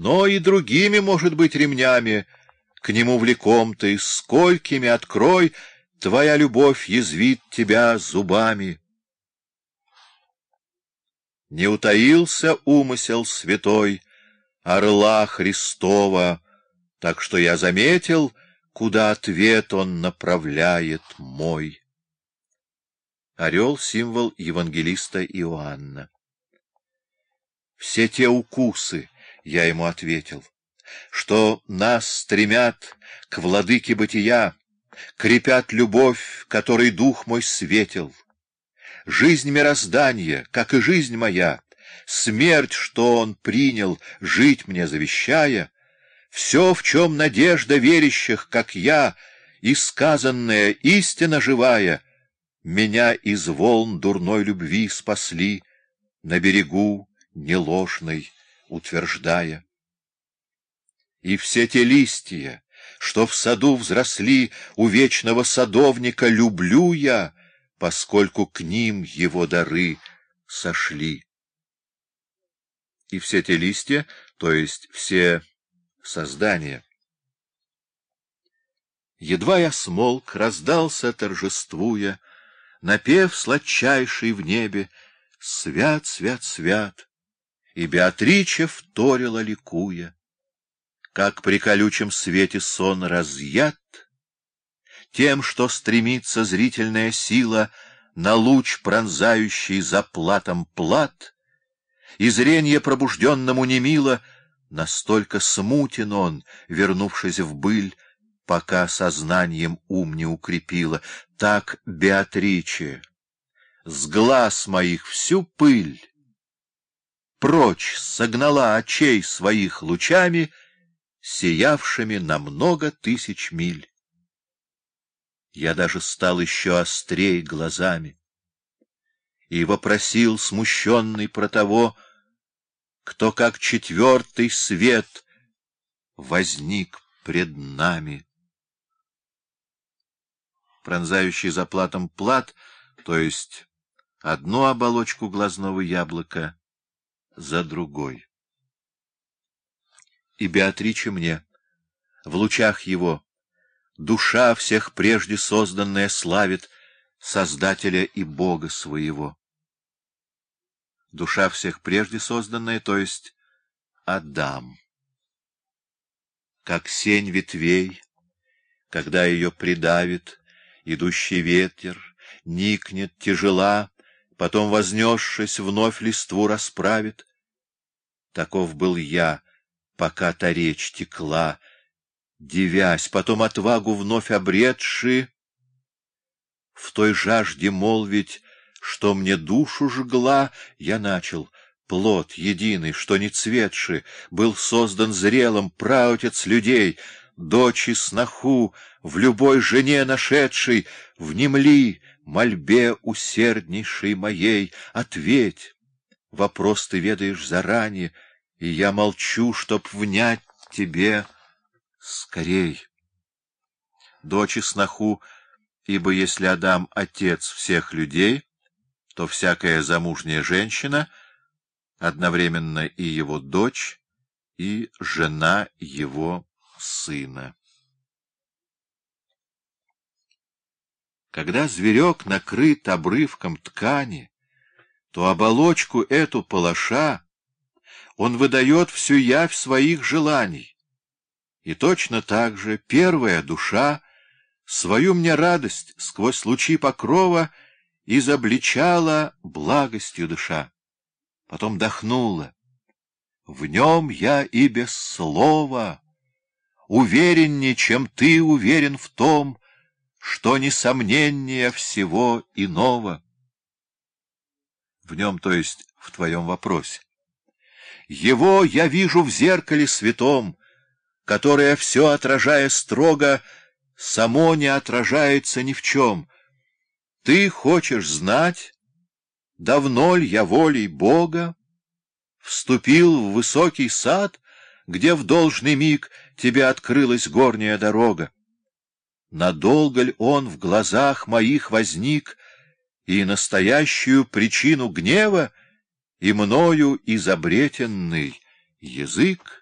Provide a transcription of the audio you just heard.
но и другими, может быть, ремнями, к нему влеком ты, сколькими, открой, твоя любовь язвит тебя зубами. Не утаился умысел святой орла Христова, так что я заметил, куда ответ он направляет мой. Орел — символ евангелиста Иоанна. Все те укусы, — я ему ответил, — что нас стремят к владыке бытия, крепят любовь, которой дух мой светил. Жизнь мироздания, как и жизнь моя, смерть, что он принял, жить мне завещая, все, в чем надежда верящих, как я, и сказанная истина живая, меня из волн дурной любви спасли на берегу неложной утверждая. И все те листья, что в саду взросли у вечного садовника, люблю я, поскольку к ним его дары сошли. И все те листья, то есть все создания. Едва я смолк, раздался, торжествуя, напев сладчайший в небе, свят, свят, свят, и Беатриче вторила ликуя. Как при колючем свете сон разъят, тем, что стремится зрительная сила на луч, пронзающий заплатом плат, и зрение пробужденному немило, настолько смутен он, вернувшись в быль, пока сознанием ум не укрепила, так Беатриче, с глаз моих всю пыль, прочь согнала очей своих лучами, сиявшими на много тысяч миль. Я даже стал еще острей глазами и вопросил смущенный про того, кто как четвертый свет возник пред нами. Пронзающий заплатом плат, то есть одну оболочку глазного яблока — за другой. И Беатриче мне, в лучах его, душа всех прежде созданная славит Создателя и Бога своего. Душа всех прежде созданная, то есть Адам. Как сень ветвей, когда ее придавит идущий ветер, никнет тяжела, потом, вознесшись, вновь листву расправит. Таков был я, пока та речь текла, девясь, потом отвагу вновь обретши, в той жажде молвить, что мне душу жгла, я начал — плод единый, что не цветший, был создан зрелым праотец людей, дочь и сноху, в любой жене нашедшей, внемли, мольбе усерднейшей моей, ответь. Вопрос ты ведаешь заранее, и я молчу, чтоб внять тебе скорей. Дочь и сноху, ибо если Адам — отец всех людей, то всякая замужняя женщина одновременно и его дочь, и жена его сына. Когда зверек накрыт обрывком ткани, то оболочку эту палаша он выдает всю явь своих желаний. И точно так же первая душа свою мне радость сквозь лучи покрова изобличала благостью душа. Потом дохнула. В нем я и без слова увереннее, чем ты уверен в том, что несомнение всего иного. В нем, то есть в твоем вопросе. Его я вижу в зеркале святом, которое, все отражая строго, само не отражается ни в чем. Ты хочешь знать, давно ли я волей Бога вступил в высокий сад, где в должный миг тебе открылась горняя дорога? надолго ли он в глазах моих возник, и настоящую причину гнева, и мною изобретенный язык?